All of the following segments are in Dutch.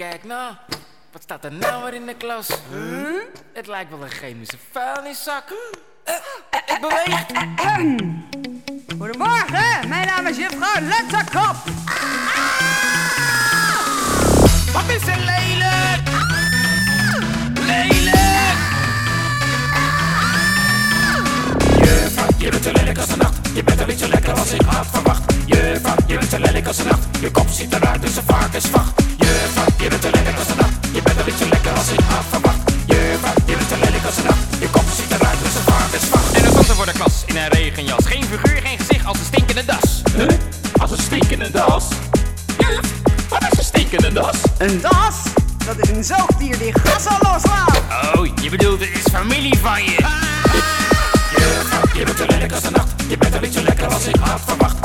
Kijk nou, wat staat er nou weer in de klas? Het lijkt wel een chemische vuilniszak. Eh, Het beweegt. Goedemorgen, mijn naam is juffrouw Letterkop. Wat is er? Lelijk! Geen figuur, geen gezicht als een stinkende das. Huh? Als een stinkende das? Juf, wat is een stinkende das? Een das? Dat is een zoogdier die gassen loslaat. Oh, je bedoelt het is familie van je. Juffrouw, je bent zo lelijk als een nacht. Je bent er niet zo lekker als ik had verwacht.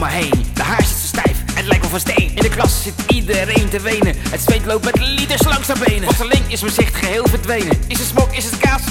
De haar zit zo stijf, het lijkt wel van steen. In de klas zit iedereen te wenen. Het zweet loopt met liters langs haar benen. Plotseling is mijn zicht geheel verdwenen. Is het smok, is het kaas?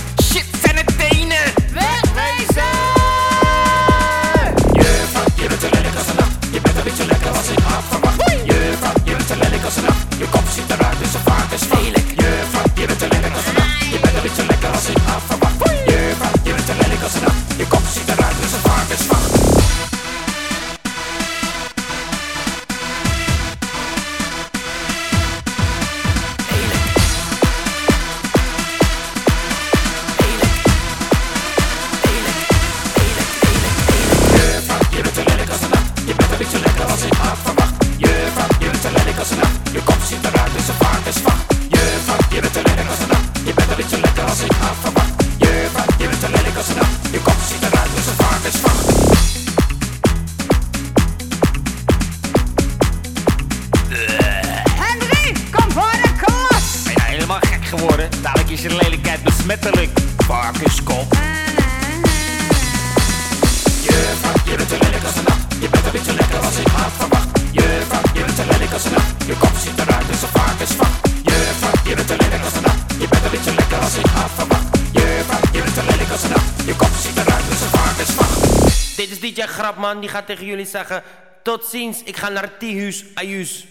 Is je lelijkheid besmettelijk. Varkenskop. Juffrouw, je bent zo lelijk als een nacht. Je bent niet zo lekker als ik had verwacht. Juffrouw, je bent zo lelijk als een nacht. Je kop ziet eruit dus een varkensvacht. Juffrouw, je bent zo lelijk als een nacht. Je bent niet zo lekker als ik had verwacht. Juffrouw, je bent zo lelijk als een nacht. Je kop ziet eruit dus een varkensvacht. Dit is DJ Grapman, die gaat tegen jullie zeggen... Tot ziens, ik ga naar het T-huis. Ajuus.